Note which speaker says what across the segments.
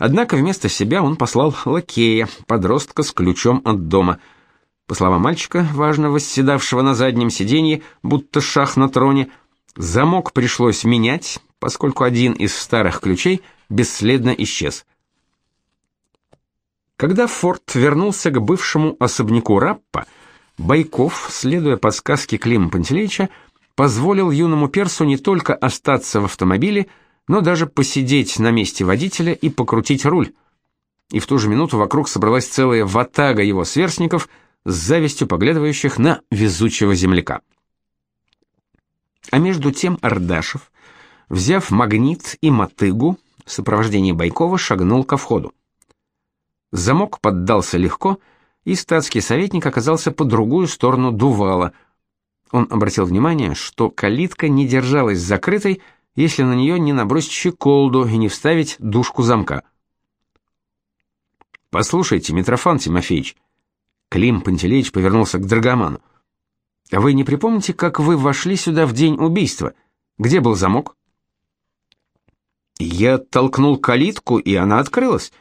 Speaker 1: Однако вместо себя он послал лакея, подростка с ключом от дома. По словам мальчика, важно восседавшего на заднем сиденье, будто шах на троне, замок пришлось менять, поскольку один из старых ключей бесследно исчез. Когда Форд вернулся к бывшему особняку Раппа, Байков, следуя подсказке Клима Пантелеича, позволил юному персу не только остаться в автомобиле, но даже посидеть на месте водителя и покрутить руль. И в ту же минуту вокруг собралась целая ватага его сверстников с завистью поглядывающих на везучего земляка. А между тем Ардашев, взяв магнит и мотыгу, в сопровождении Байкова шагнул ко входу. Замок поддался легко, и статский советник оказался по другую сторону дувала. Он обратил внимание, что калитка не держалась закрытой, если на нее не набросить щеколду и не вставить дужку замка. «Послушайте, Митрофан Тимофеевич», Клим Пантелеич повернулся к Драгоману. «А вы не припомните, как вы вошли сюда в день убийства? Где был замок?» «Я толкнул калитку, и она открылась.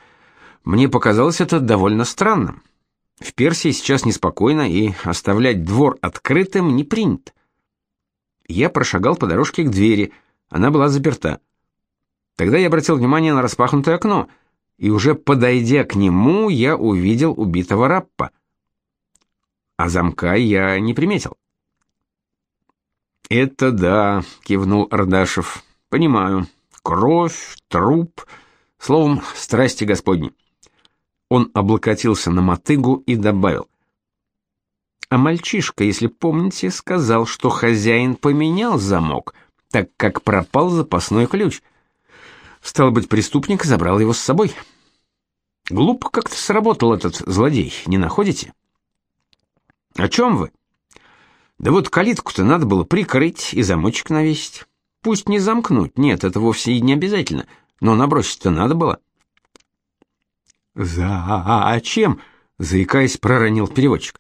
Speaker 1: Мне показалось это довольно странным. В Персии сейчас неспокойно, и оставлять двор открытым не принято. Я прошагал по дорожке к двери, она была заперта. Тогда я обратил внимание на распахнутое окно, и уже подойдя к нему, я увидел убитого Раппа. А замка я не приметил. «Это да», — кивнул Ардашев. «Понимаю. Кровь, труп, словом, страсти Господни». Он облокотился на мотыгу и добавил. А мальчишка, если помните, сказал, что хозяин поменял замок, так как пропал запасной ключ. Стало быть, преступник забрал его с собой. Глупо как-то сработал этот злодей, не находите? О чем вы? Да вот калитку-то надо было прикрыть и замочек навесить. Пусть не замкнуть, нет, это вовсе и не обязательно, но набросить-то надо было. «Зачем?» — заикаясь, проронил переводчик.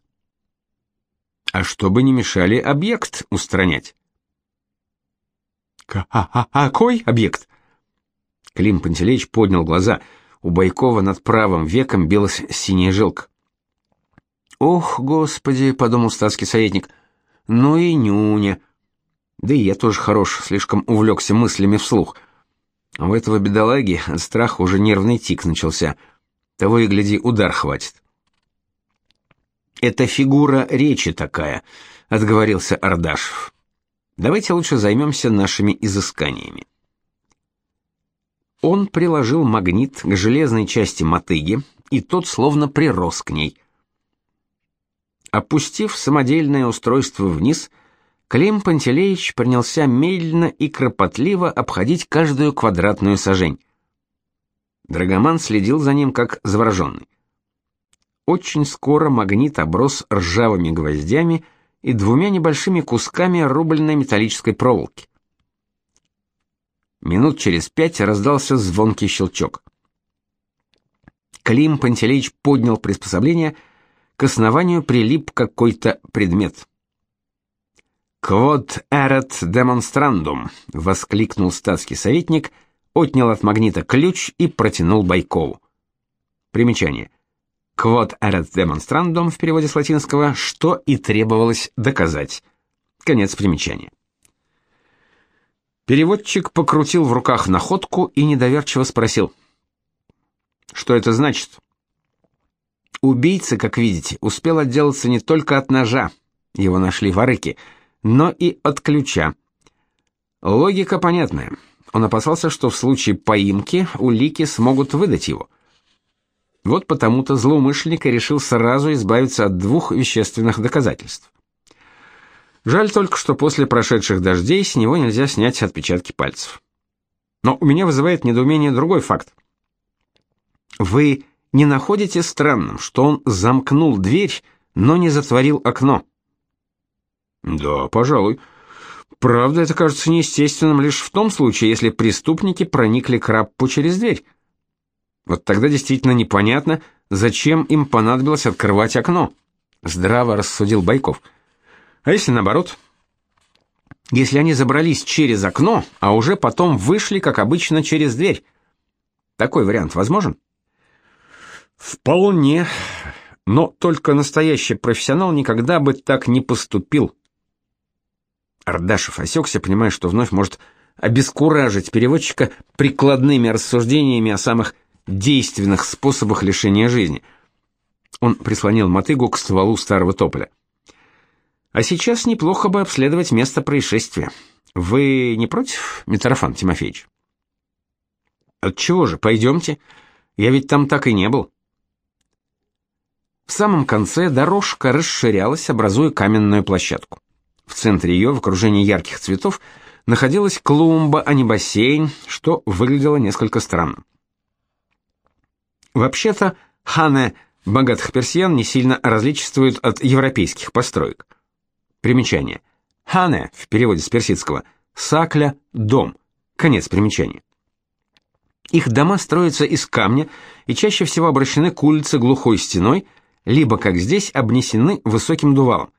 Speaker 1: «А чтобы не мешали объект устранять». «Какой объект?» Клим Пантелеич поднял глаза. У Байкова над правым веком билась синяя жилка. «Ох, господи!» — подумал статский советник. «Ну и нюня!» Да и я тоже хорош, слишком увлекся мыслями вслух. А у этого бедолаги от страха уже нервный тик начался — того и гляди, удар хватит. Это фигура речи такая, отговорился Ардашев. Давайте лучше займемся нашими изысканиями. Он приложил магнит к железной части мотыги, и тот словно прирос к ней. Опустив самодельное устройство вниз, Клим Пантелеич принялся медленно и кропотливо обходить каждую квадратную сажень. Драгоман следил за ним как завороженный. Очень скоро магнит оброс ржавыми гвоздями и двумя небольшими кусками рубленной металлической проволоки. Минут через пять раздался звонкий щелчок. Клим Пантелеич поднял приспособление, к основанию прилип какой-то предмет. «Квот эрет демонстрандум!» — воскликнул статский советник — отнял от магнита ключ и протянул Байкову. Примечание. Quod erat demonstrandum в переводе с латинского, что и требовалось доказать. Конец примечания. Переводчик покрутил в руках находку и недоверчиво спросил: "Что это значит?" Убийца, как видите, успел отделаться не только от ножа, его нашли в арыке, но и от ключа. Логика понятная. Он опасался, что в случае поимки улики смогут выдать его. Вот потому-то злоумышленник и решил сразу избавиться от двух вещественных доказательств. Жаль только, что после прошедших дождей с него нельзя снять отпечатки пальцев. Но у меня вызывает недоумение другой факт. Вы не находите странным, что он замкнул дверь, но не затворил окно? Да, пожалуй. Правда, это кажется неестественным лишь в том случае, если преступники проникли к Раппу через дверь. Вот тогда действительно непонятно, зачем им понадобилось открывать окно. Здраво рассудил Байков. А если наоборот? Если они забрались через окно, а уже потом вышли, как обычно, через дверь. Такой вариант возможен?
Speaker 2: Вполне, но только настоящий профессионал никогда бы так не поступил.
Speaker 1: Ардашев осекся, понимая, что вновь может обескуражить переводчика прикладными рассуждениями о самых действенных способах лишения жизни. Он прислонил мотыгу к стволу старого тополя. А сейчас неплохо бы обследовать место происшествия. Вы не против, Митрофан Тимофеевич? Отчего же, пойдемте. Я ведь там так и не был. В самом конце дорожка расширялась, образуя каменную площадку. В центре ее, в окружении ярких цветов, находилась клумба, а не бассейн, что выглядело несколько странно. Вообще-то, ханы богатых персиян не сильно различествуют от европейских построек. Примечание. Хане в переводе с персидского сакля дом. Конец примечания. Их дома строятся из камня и чаще всего обращены к улице глухой стеной, либо, как здесь, обнесены высоким дувалом.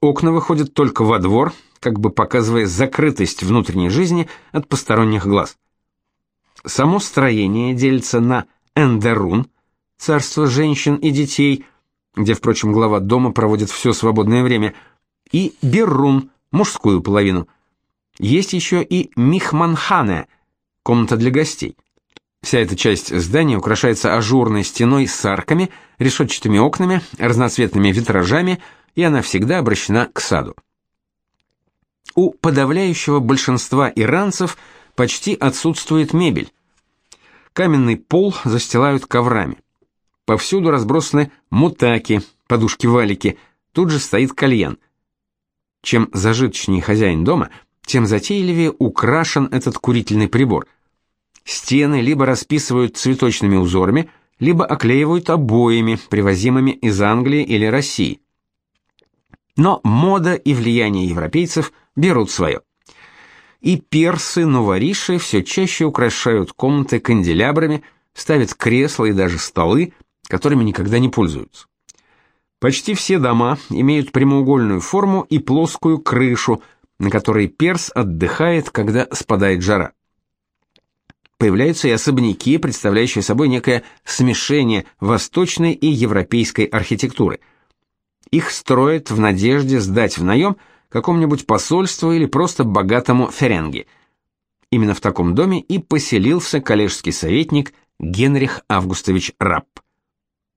Speaker 1: Окна выходят только во двор, как бы показывая закрытость внутренней жизни от посторонних глаз. Само строение делится на эндерун, царство женщин и детей, где, впрочем, глава дома проводит все свободное время, и беррун, мужскую половину. Есть еще и михманхане, комната для гостей. Вся эта часть здания украшается ажурной стеной с арками, решетчатыми окнами, разноцветными витражами, и она всегда обращена к саду. У подавляющего большинства иранцев почти отсутствует мебель. Каменный пол застилают коврами. Повсюду разбросаны мутаки, подушки-валики, тут же стоит кальян. Чем зажиточнее хозяин дома, тем затейливее украшен этот курительный прибор – Стены либо расписывают цветочными узорами, либо оклеивают обоями, привозимыми из Англии или России. Но мода и влияние европейцев берут свое. И персы, новориши все чаще украшают комнаты канделябрами, ставят кресла и даже столы, которыми никогда не пользуются. Почти все дома имеют прямоугольную форму и плоскую крышу, на которой перс отдыхает, когда спадает жара появляются и особняки, представляющие собой некое смешение восточной и европейской архитектуры. Их строят в надежде сдать в наем какому-нибудь посольству или просто богатому ференге. Именно в таком доме и поселился коллежский советник Генрих Августович Рапп.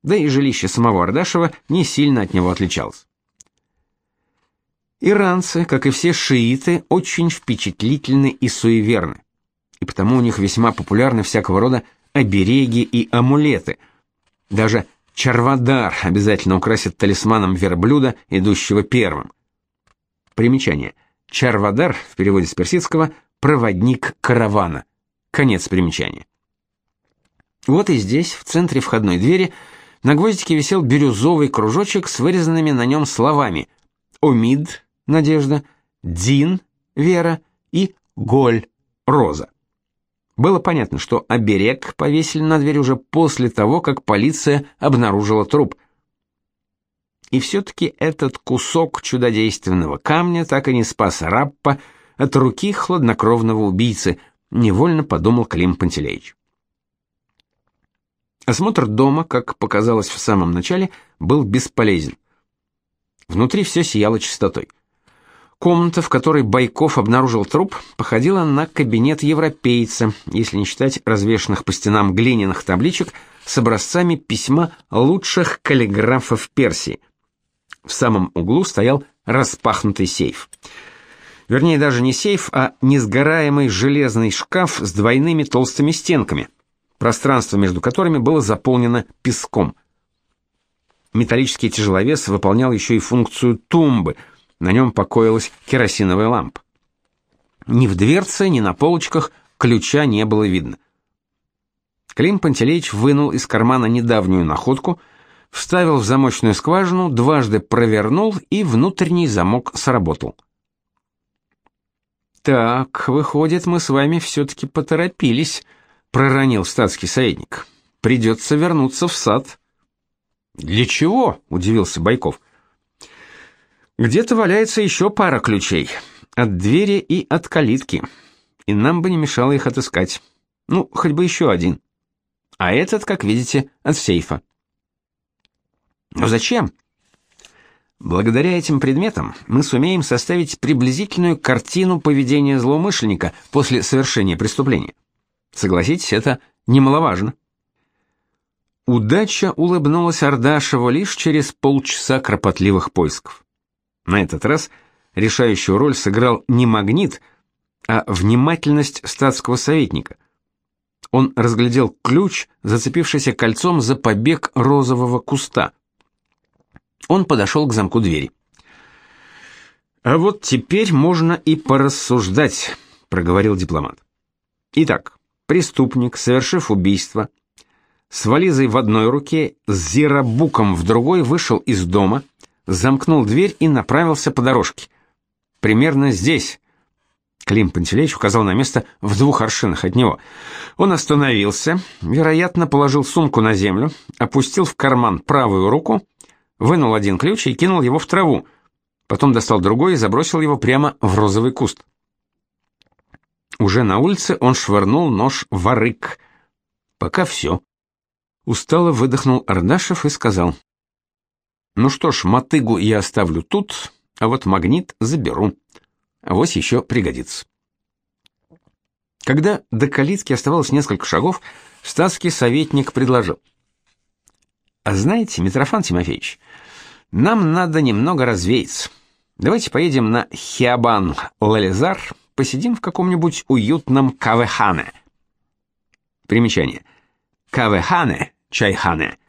Speaker 1: Да и жилище самого Ардашева не сильно от него отличалось. Иранцы, как и все шииты, очень впечатлительны и суеверны и потому у них весьма популярны всякого рода обереги и амулеты. Даже чарвадар обязательно украсит талисманом верблюда, идущего первым. Примечание. Чарвадар в переводе с персидского проводник каравана. Конец примечания. Вот и здесь, в центре входной двери, на гвоздике висел бирюзовый кружочек с вырезанными на нем словами: Омид надежда, Дин вера и Голь роза. Было понятно, что оберег повесили на дверь уже после того, как полиция обнаружила труп. И все-таки этот кусок чудодейственного камня так и не спас Раппа от руки хладнокровного убийцы, невольно подумал Клим Пантелеич. Осмотр дома, как показалось в самом начале, был бесполезен. Внутри все сияло чистотой. Комната, в которой Байков обнаружил труп, походила на кабинет европейца, если не считать развешанных по стенам глиняных табличек с образцами письма лучших каллиграфов Персии. В самом углу стоял распахнутый сейф. Вернее, даже не сейф, а несгораемый железный шкаф с двойными толстыми стенками, пространство между которыми было заполнено песком. Металлический тяжеловес выполнял еще и функцию тумбы – на нем покоилась керосиновая лампа. Ни в дверце, ни на полочках ключа не было видно. Клим Пантелеич вынул из кармана недавнюю находку, вставил в замочную скважину, дважды провернул, и внутренний замок сработал. «Так, выходит, мы с вами все-таки поторопились», — проронил статский советник. «Придется вернуться в сад». «Для чего?» — удивился Байков. Где-то валяется еще пара ключей. От двери и от калитки. И нам бы не мешало их отыскать. Ну, хоть бы еще один. а этот, как видите, от сейфа. Но зачем? Благодаря этим предметам мы сумеем составить приблизительную картину поведения злоумышленника после совершения преступления. Согласитесь, это немаловажно. Удача улыбнулась Ардашеву лишь через полчаса кропотливых поисков. На этот раз решающую роль сыграл не магнит, а внимательность статского советника. Он разглядел ключ, зацепившийся кольцом за побег розового куста. Он подошел к замку двери. А вот теперь можно и порассуждать, проговорил дипломат. Итак, преступник, совершив убийство, с вализой в одной руке, с зиробуком в другой вышел из дома, замкнул дверь и направился по дорожке. Примерно здесь. Клим Пантелеич указал на место в двух аршинах от него. Он остановился, вероятно, положил сумку на землю, опустил в карман правую руку, вынул один ключ и кинул его в траву. Потом достал другой и забросил его прямо в розовый куст. Уже на улице он швырнул нож в арык. Пока все. Устало выдохнул Ардашев и сказал: "Ну что ж, мотыгу я оставлю тут, а вот магнит заберу. Авось еще пригодится". Когда до калитки оставалось несколько шагов, статский советник предложил: "А знаете, Митрофан Тимофеевич, нам надо немного развеяться. Давайте поедем на Хиабан Лализар, посидим в каком-нибудь уютном кавехане". Примечание: Кавехане, чайхане.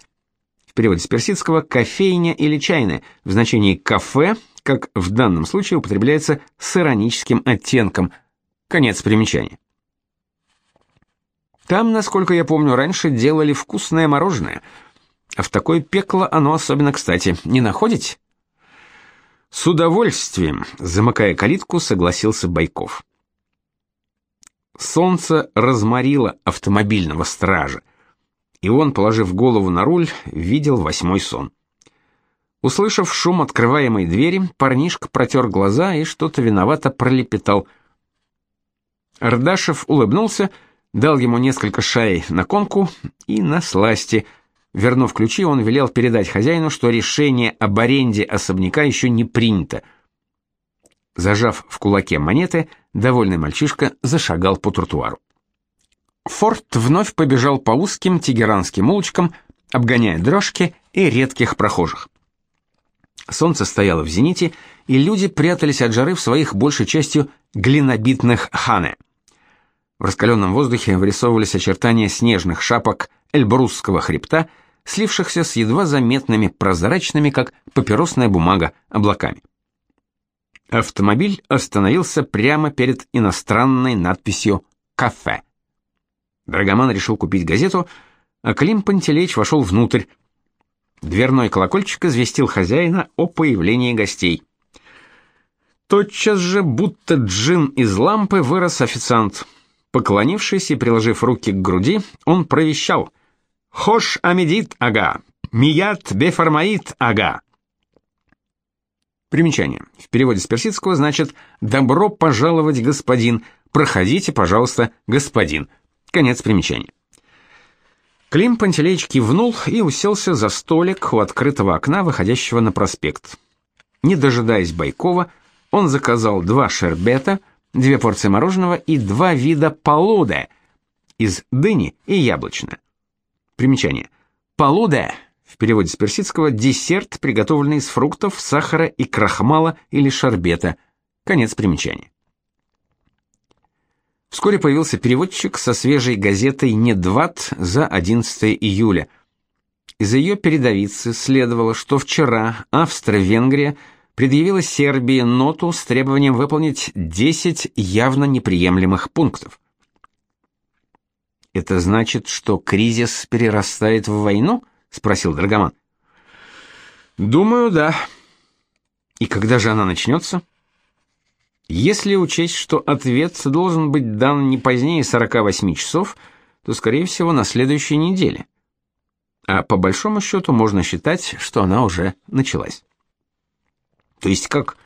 Speaker 1: В переводе с персидского кофейня или чайная в значении кафе, как в данном случае употребляется с ироническим оттенком. Конец примечания. Там, насколько я помню, раньше делали вкусное мороженое. А в такое пекло оно особенно кстати. Не находите? С удовольствием, замыкая калитку, согласился Байков. Солнце разморило автомобильного стража и он, положив голову на руль, видел восьмой сон. Услышав шум открываемой двери, парнишка протер глаза и что-то виновато пролепетал. Ардашев улыбнулся, дал ему несколько шай на конку и на сласти. Вернув ключи, он велел передать хозяину, что решение об аренде особняка еще не принято. Зажав в кулаке монеты, довольный мальчишка зашагал по тротуару. Форд вновь побежал по узким тегеранским улочкам, обгоняя дрожки и редких прохожих. Солнце стояло в зените, и люди прятались от жары в своих большей частью глинобитных хане. В раскаленном воздухе вырисовывались очертания снежных шапок Эльбрусского хребта, слившихся с едва заметными прозрачными, как папиросная бумага, облаками. Автомобиль остановился прямо перед иностранной надписью «Кафе». Драгоман решил купить газету, а Клим Пантелеич вошел внутрь. Дверной колокольчик известил хозяина о появлении гостей. Тотчас же, будто джин из лампы, вырос официант. Поклонившись и приложив руки к груди, он провещал: "Хош амедит ага, мият бефармаит ага". Примечание. В переводе с персидского значит «добро пожаловать, господин», «проходите, пожалуйста, господин». Конец примечания. Клим Пантелеич кивнул и уселся за столик у открытого окна, выходящего на проспект. Не дожидаясь Байкова, он заказал два шербета, две порции мороженого и два вида полуде из дыни и яблочное. Примечание. Полуде в переводе с персидского десерт, приготовленный из фруктов, сахара и крахмала или шарбета. Конец примечания. Вскоре появился переводчик со свежей газетой «Недват» за 11 июля. Из ее передовицы следовало, что вчера Австро-Венгрия предъявила Сербии ноту с требованием выполнить 10 явно неприемлемых пунктов. Это значит, что кризис перерастает в войну? спросил Драгоман. Думаю, да. И когда же она начнется?» Если учесть, что ответ должен быть дан не позднее 48 часов, то, скорее всего, на следующей неделе. А по большому счету можно считать, что она уже началась. То есть как?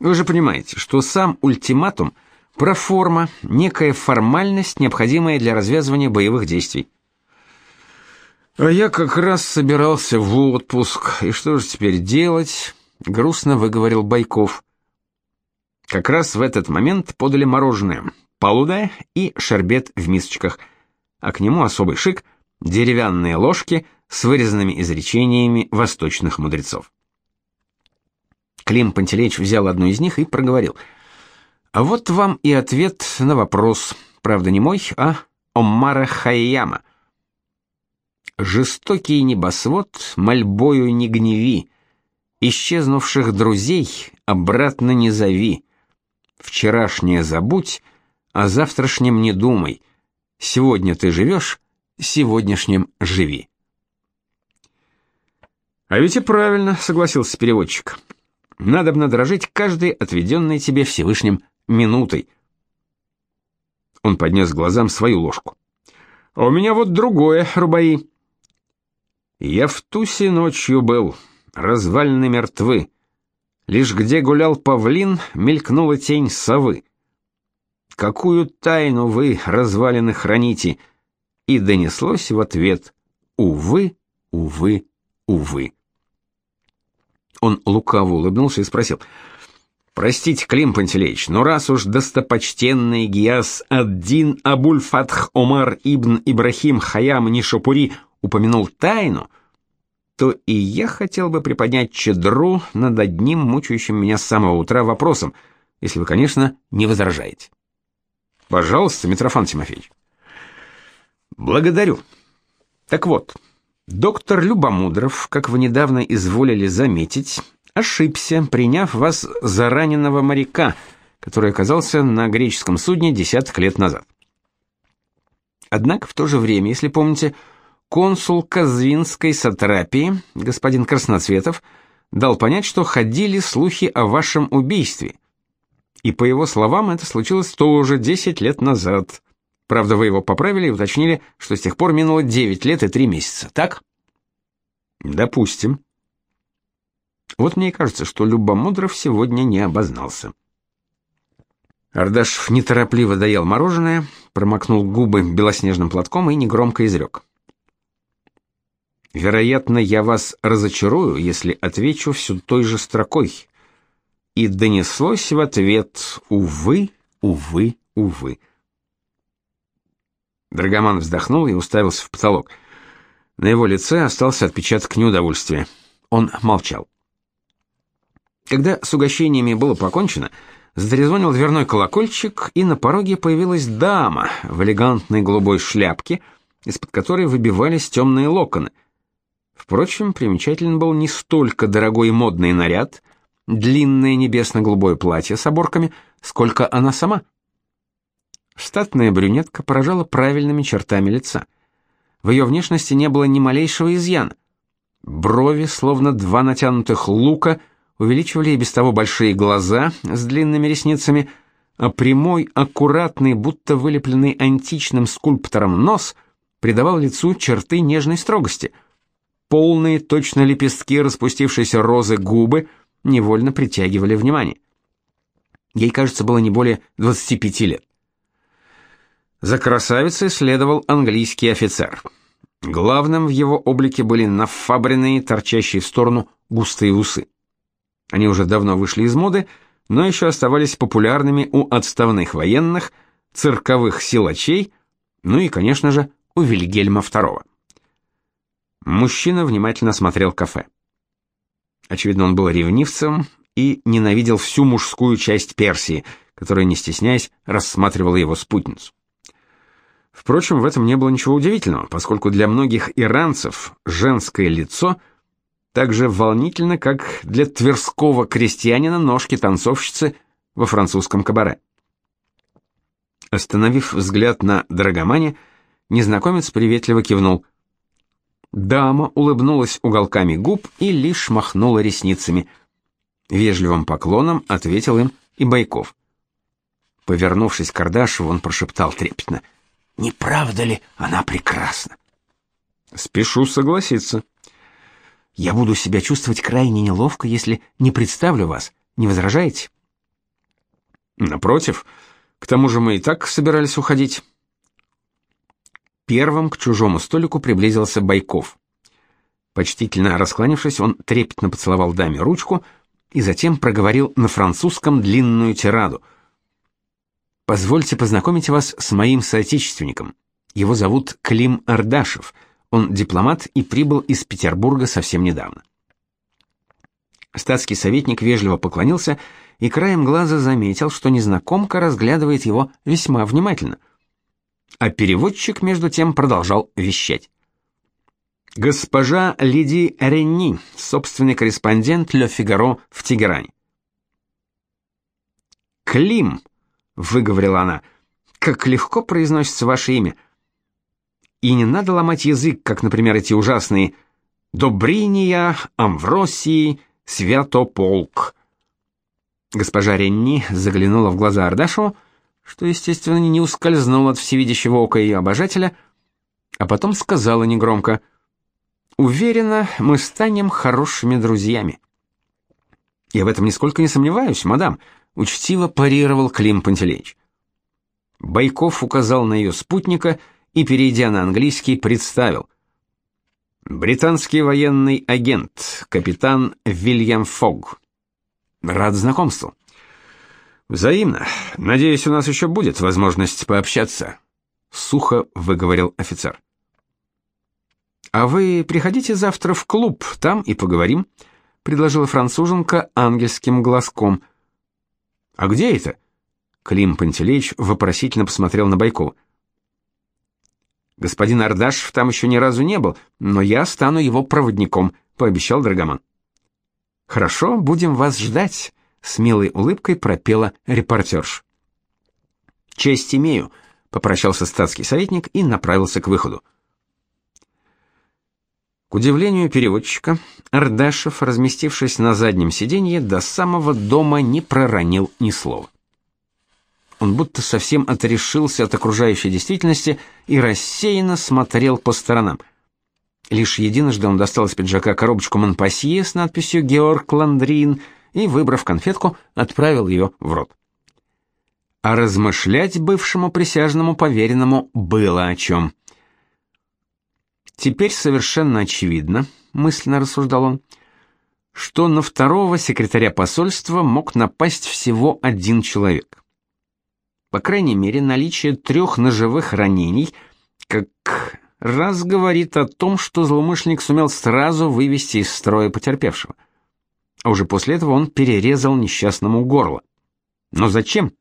Speaker 1: Вы же понимаете, что сам ультиматум проформа, некая формальность, необходимая для развязывания боевых действий. А я как раз собирался в отпуск. И что же теперь делать? грустно выговорил Байков. Как раз в этот момент подали мороженое, полудая и шербет в мисочках, а к нему особый шик деревянные ложки с вырезанными изречениями восточных мудрецов. Клим Пантелеич взял одну из них и проговорил: "А вот вам и ответ на вопрос, правда не мой, а Омара Хайяма. Жестокий небосвод мольбою не гневи, исчезнувших друзей обратно не зови. Вчерашнее забудь, а завтрашнем не думай. Сегодня ты живешь, сегодняшним живи.
Speaker 2: А ведь и правильно, согласился переводчик. Надобно дрожить каждой отведенной тебе Всевышним минутой. Он поднес глазам свою ложку. А у меня вот другое, Рубаи. Я в тусе ночью был, развалины мертвы. Лишь где гулял павлин, мелькнула тень совы. Какую тайну вы, развалины, храните? И донеслось в ответ: увы, увы, увы. Он лукаво улыбнулся и спросил: Простите, Клим Пантелеич, но раз уж достопочтенный Гияс Аддин Абуль-Фатх Омар ибн Ибрахим Хаям Нишапури упомянул тайну, то и я хотел бы приподнять чедру над одним мучающим меня с самого утра вопросом, если вы, конечно, не возражаете. Пожалуйста, Митрофан Тимофеевич. Благодарю. Так вот, доктор Любомудров, как вы недавно изволили заметить, ошибся, приняв вас за раненого моряка, который оказался на греческом судне десяток лет назад. Однако в то же время, если помните, консул Казвинской сатрапии, господин Красноцветов, дал понять, что ходили слухи о вашем убийстве. И по его словам, это случилось тоже 10 лет назад. Правда, вы его поправили и уточнили, что с тех пор минуло 9 лет и 3 месяца. Так? Допустим. Вот мне и кажется, что Любомудров сегодня не обознался. Ардашев неторопливо доел мороженое, промокнул губы белоснежным платком и негромко изрек. Вероятно, я вас разочарую, если отвечу всю той же строкой. И донеслось в ответ: увы, увы, увы. Драгоман вздохнул и уставился в потолок. На его лице остался отпечаток неудовольствия. Он молчал. Когда с угощениями было покончено, затрезвонил дверной колокольчик, и на пороге появилась дама в элегантной голубой шляпке, из-под которой выбивались темные локоны. Впрочем, примечателен был не столько дорогой модный наряд, длинное небесно-голубое платье с оборками, сколько она сама. Статная брюнетка поражала правильными чертами лица. В ее внешности не было ни малейшего изъяна. Брови, словно два натянутых лука, — увеличивали и без того большие глаза с длинными ресницами, а прямой, аккуратный, будто вылепленный античным скульптором нос придавал лицу черты нежной строгости. Полные, точно лепестки распустившейся розы губы невольно притягивали внимание. Ей, кажется, было не более 25 лет. За красавицей следовал английский офицер. Главным в его облике были нафабренные, торчащие в сторону густые усы. Они уже давно вышли из моды, но еще оставались популярными у отставных военных, цирковых силачей, ну и, конечно же, у Вильгельма II. Мужчина внимательно смотрел кафе. Очевидно, он был ревнивцем и ненавидел всю мужскую часть Персии, которая, не стесняясь, рассматривала его спутницу. Впрочем, в этом не было ничего удивительного, поскольку для многих иранцев женское лицо – так же волнительно, как для тверского крестьянина ножки танцовщицы во французском кабаре. Остановив взгляд на Драгомане, незнакомец приветливо кивнул. Дама улыбнулась уголками губ и лишь махнула ресницами. Вежливым поклоном ответил им и Байков. Повернувшись к Кардашеву, он прошептал трепетно: "Не правда ли она прекрасна?" "Спешу согласиться", я буду себя чувствовать крайне неловко, если не представлю вас. Не возражаете? Напротив, к тому же мы и так собирались уходить. Первым к чужому столику приблизился Байков. Почтительно раскланившись, он трепетно поцеловал даме ручку и затем проговорил на французском длинную тираду. Позвольте познакомить вас с моим соотечественником. Его зовут Клим Ардашев. Он дипломат и прибыл из Петербурга совсем недавно. Статский советник вежливо поклонился и краем глаза заметил, что незнакомка разглядывает его весьма внимательно. А переводчик между тем продолжал вещать. Госпожа Лиди Ренни, собственный корреспондент Ле Фигаро в Тегеране. Клим, выговорила она. Как легко произносится ваше имя. И не надо ломать язык, как, например, эти ужасные Добриния, Амвросии, Святополк. Госпожа Ренни заглянула в глаза Ардашу, что, естественно, не ускользнуло от всевидящего ока ее обожателя, а потом сказала негромко — Уверена, мы станем хорошими друзьями. Я в этом нисколько не сомневаюсь, мадам, учтиво парировал Клим Пантелеич. Байков указал на ее спутника и, перейдя на английский, представил. Британский военный агент, капитан Вильям Фогг. Рад знакомству. Взаимно. Надеюсь, у нас еще будет возможность пообщаться, сухо выговорил офицер. А вы приходите завтра в клуб, там и поговорим, предложила француженка ангельским глазком. А где это? Клим Пантелеич вопросительно посмотрел на Байкова. Господин Ардашев там еще ни разу не был, но я стану его проводником, пообещал Драгоман. Хорошо, будем вас ждать, с милой улыбкой пропела репортерш. Честь имею, попрощался статский советник и направился к выходу. К удивлению переводчика, Ардашев, разместившись на заднем сиденье, до самого дома не проронил ни слова. Он будто совсем отрешился от окружающей действительности и рассеянно смотрел по сторонам. Лишь единожды он достал из пиджака коробочку Монпассье с надписью «Георг Ландрин» и, выбрав конфетку, отправил ее в рот. А размышлять бывшему присяжному поверенному было о чем. Теперь совершенно очевидно, мысленно рассуждал он, что на второго секретаря посольства мог напасть всего один человек. По крайней мере, наличие трех ножевых ранений как раз говорит о том, что злоумышленник сумел сразу вывести из строя потерпевшего. А уже после этого он перерезал несчастному горло. Но зачем?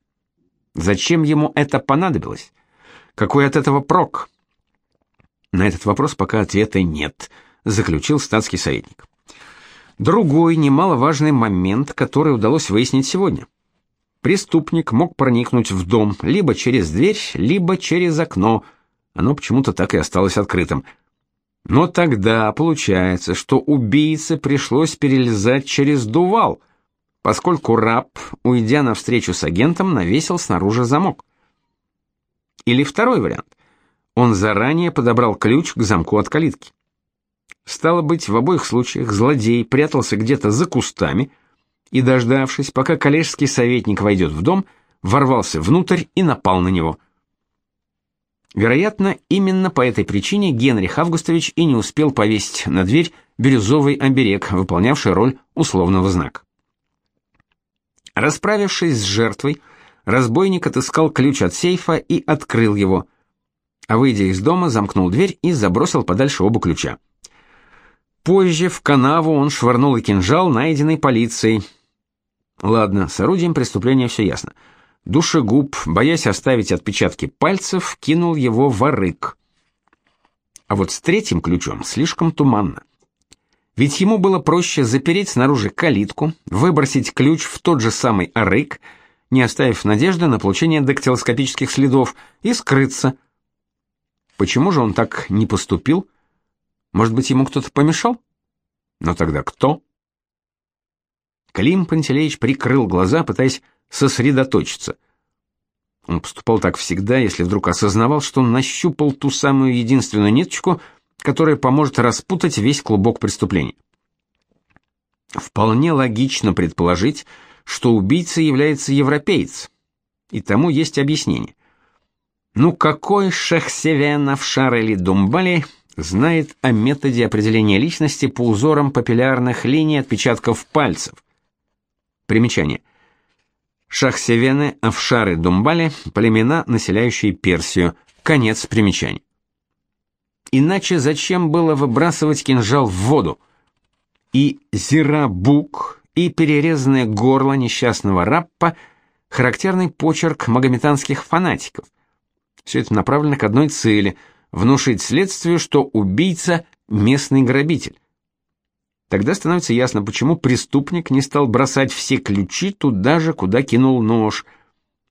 Speaker 2: Зачем ему это понадобилось? Какой от этого прок? На этот вопрос пока ответа нет, заключил статский советник. Другой немаловажный момент, который удалось выяснить сегодня. Преступник мог проникнуть в дом либо через дверь, либо через окно. Оно почему-то так и осталось открытым. Но тогда получается, что убийце пришлось перелезать через дувал, поскольку раб, уйдя навстречу с агентом, навесил снаружи замок. Или второй вариант. Он заранее подобрал ключ к замку от калитки. Стало быть, в обоих случаях злодей прятался где-то за кустами и, дождавшись, пока коллежский советник войдет в дом, ворвался внутрь и напал на него. Вероятно, именно по этой причине Генрих Августович и не успел повесить на дверь бирюзовый оберег, выполнявший роль условного знака. Расправившись с жертвой, разбойник отыскал ключ от сейфа и открыл его – а выйдя из дома, замкнул дверь и забросил подальше оба ключа. Позже в канаву он швырнул и кинжал, найденный полицией. Ладно, с орудием преступления все ясно. Душегуб, боясь оставить отпечатки пальцев, кинул его в арык. А вот с третьим ключом слишком туманно. Ведь ему было проще запереть снаружи калитку, выбросить ключ в тот же самый арык, не оставив надежды на получение дактилоскопических следов, и скрыться – Почему же он так не поступил? Может быть, ему кто-то помешал? Но тогда кто? Клим Пантелеич прикрыл глаза, пытаясь сосредоточиться. Он поступал так всегда, если вдруг осознавал, что он нащупал ту самую единственную ниточку, которая поможет распутать весь клубок преступления. Вполне логично предположить, что убийцей является европеец. И тому есть объяснение.
Speaker 1: Ну какой Шахсевен, Авшар или Думбали знает о методе определения личности по узорам папиллярных линий отпечатков пальцев? Примечание. Шахсевены, Авшары, Думбали – племена, населяющие Персию. Конец примечаний. Иначе зачем было выбрасывать кинжал в воду? И Зирабук, и перерезанное горло несчастного раппа – характерный почерк магометанских фанатиков – все это направлено к одной цели – внушить следствию, что убийца – местный грабитель. Тогда становится ясно, почему преступник не стал бросать все ключи туда же, куда кинул нож.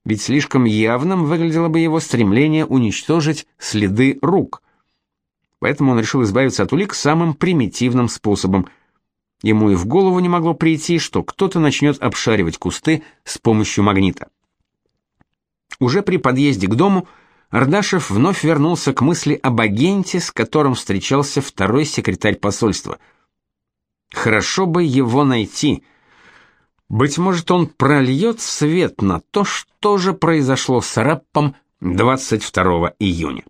Speaker 1: Ведь слишком явным выглядело бы его стремление уничтожить следы рук. Поэтому он решил избавиться от улик самым примитивным способом. Ему и в голову не могло прийти, что кто-то начнет обшаривать кусты с помощью магнита. Уже при подъезде к дому – Ардашев вновь вернулся к мысли об агенте, с которым встречался второй секретарь посольства. Хорошо бы его найти. Быть может, он прольет свет на то, что же произошло с Раппом 22 июня.